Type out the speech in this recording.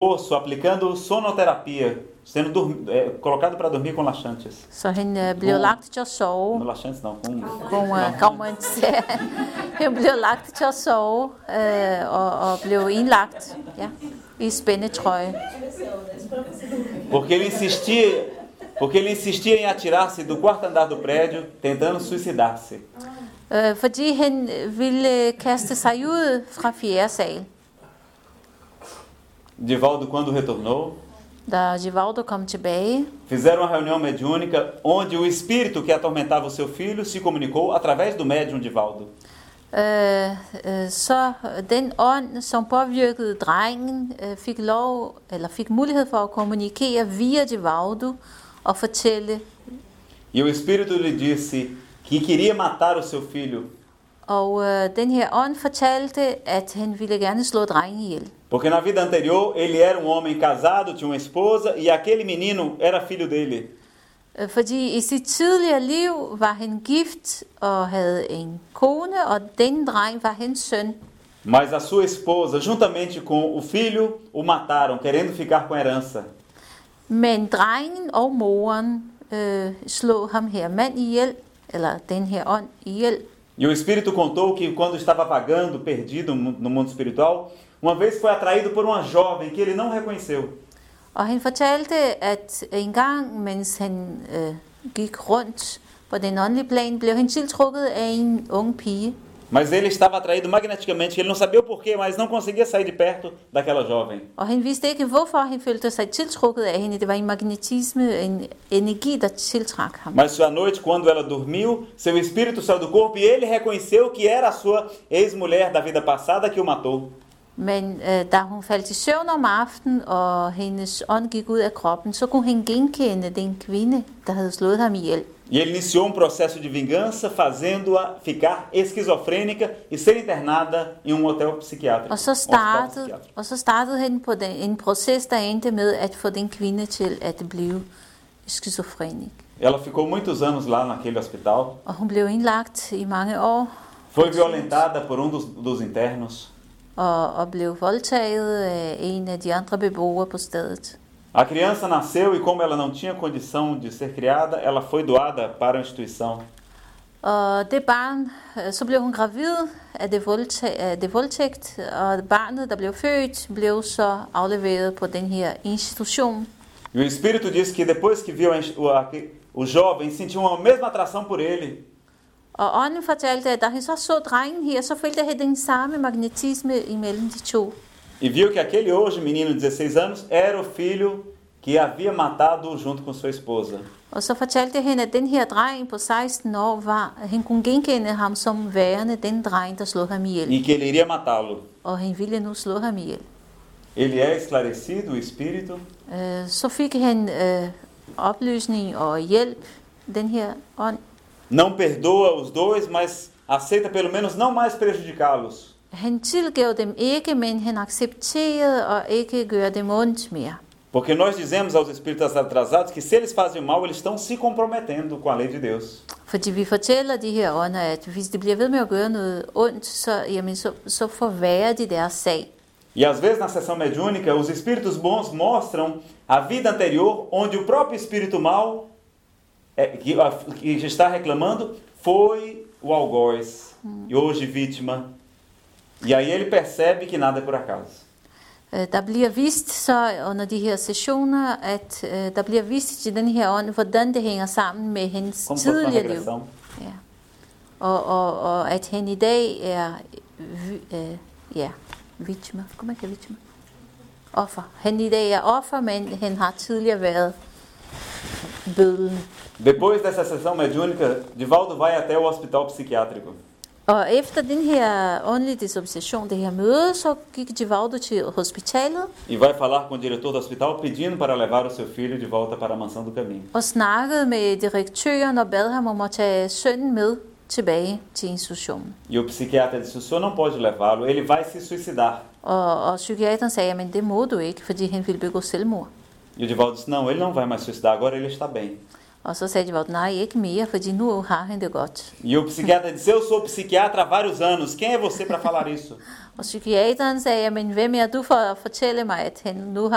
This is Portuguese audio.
osso, aplicando sonoterapia, sendo é, colocado para dormir com laxantes. Så øh, blev lagt til at laxantes não, com Com øh, calmantes. han blev lagt til at sove øh, og, og blev indlagt ja, i spændetrøje. Porque ele insistia, porque ele insistia em atirar-se do quarto andar do prédio, tentando suicidar-se. Øh, fordi han ville kaste sig ud fra fjerde sal. Divaldo, quando retornou, Da Givaldo kom tilbage, fizeram uma reunião mediúnica onde o espírito que atormentava o seu filho se comunicou através do médium Divaldo. øh, øh, så den ånd, som påvirkede drengen, øh, fik lov eller fik mulighed for at kommunikere via Givaldo og fortælle. E o espírito lhe disse que queria matar o seu filho, Og den her ånd fortalte, at han ville gerne slå drengen ihjel. Porque na vida anterior ele era um homem casado, tinha uma esposa e aquele menino era filho dele. Øh, Fordi i sit tidligere liv var han gift og havde en kone, og den dreng var hans søn. Mas a sua esposa, juntamente com o filho, o mataram, querendo ficar com a herança. Men drengen og moren øh, slog ham her mand ihjel, eller den her ånd ihjel. E o espírito contou que quando estava vagando, perdido no mundo espiritual, uma vez foi atraído por uma jovem que ele não reconheceu. Og han fortalte, at en gang, mens han øh, gik rundt på den åndelige plan, blev han tiltrukket af en ung pige. Mas ele estava atraído magneticamente, ele não sabia o porquê, mas não conseguia sair de perto daquela jovem. Og han vidste ikke, hvorfor han følte sig tiltrukket af hende. Det var en magnetisme, en energi, der tiltrak ham. Mas à noite, quando ela dormiu, seu espírito saiu do corpo e ele reconheceu que era a sua ex-mulher da vida passada que o matou. Men øh, da hun faldt i søvn om aftenen, og hendes ånd gik ud af kroppen, så kunne han genkende den kvinde, der havde slået ham ihjel. E ele iniciou um processo de vingança, fazendo-a ficar esquizofrênica e ser internada em um hotel psiquiátrico. Og så hospital startede, og så startede han på den, en proces, der endte med at få den kvinde til at blive skizofrenik. Ela ficou muitos anos lá naquele hospital. Og hun blev indlagt i mange år, Foi violentada por um dos, dos internos. og, og blev voldtaget af en af de andre beboere på stedet. A criança nasceu e, como ela não tinha condição de ser criada, ela foi doada para a instituição. Og det barn, øh, så blev hun gravid af det, voldtæ- af det voldtægt, og barnet, der blev født, blev så afleveret på den her institution. E o espírito disse que depois que viu a o, a- o jovem, sentiu uma mesma atração por ele. Og ånden fortalte, at da han så så drengen her, så følte han den samme magnetisme imellem de to. E viu que aquele hoje, menino de 16 anos, era o filho que havia matado junto com sua esposa. Og så fortalte han, at den her dreng på 16 år, var, han kunne genkende ham som værende den dreng, der slog ham ihjel. E que ele iria matá-lo. Og han ville nu slå ham ihjel. Ele é esclarecido, o espírito, Øh, Så fik han øh, oplysning og hjælp, den her ånd. não perdoa os dois, mas aceita pelo menos não mais prejudicá-los. Han tilgav dem ikke, men han accepterede og ikke gøre dem ondt mere. Porque nós dizemos aos espíritos atrasados que se eles fazem mal, eles estão se comprometendo com a lei de Deus. Fordi vi fortæller de her ånder, at hvis de bliver ved med at gøre noget ondt, så, jamen, så, så forværrer de deres sag. E às vezes na sessão mediúnica, os espíritos bons mostram a vida anterior, onde o próprio espírito mal é, que, que está reclamando foi o algoz, e hoje vítima. E aí ele percebe que nada é por acaso. Øh, Der bliver vist så under de her sessioner, at øh, der bliver vist til den her ånd, hvordan det hænger sammen med hans Como tidligere liv. Ja. Og, og, og at han i dag er øh, ja, vitme. Vitme? Offer. Han i dag er offer, men han har tidligere været bødlen. Depois dessa sessão mediúnica, Divaldo vai até o hospital psiquiátrico. Efter den her åndelige dissociation, det her møde, så gik Givaldo til hospitalet E vai falar com o diretor do hospital pedindo para levar o seu filho de volta para a mansão do caminho. og snakkede med direktøren og bad ham om at tage sønnen med tilbage til institutionen. E o psiquiatra disse: o senhor não pode levá-lo, ele vai se suicidar. Og, og psykiateren sagde, men det må du ikke, fordi han ville begå selvmord. E o Divaldo disse: não, ele não vai mais suicidar, agora ele está bem. De, bare, nej, ikke mere, fordi nu har han det godt. E o psiquiatra disse: Eu sou psiquiatra há vários anos. Quem é você para falar isso? Og psykiateren sagde, men hvem er du for at fortælle mig, at han nu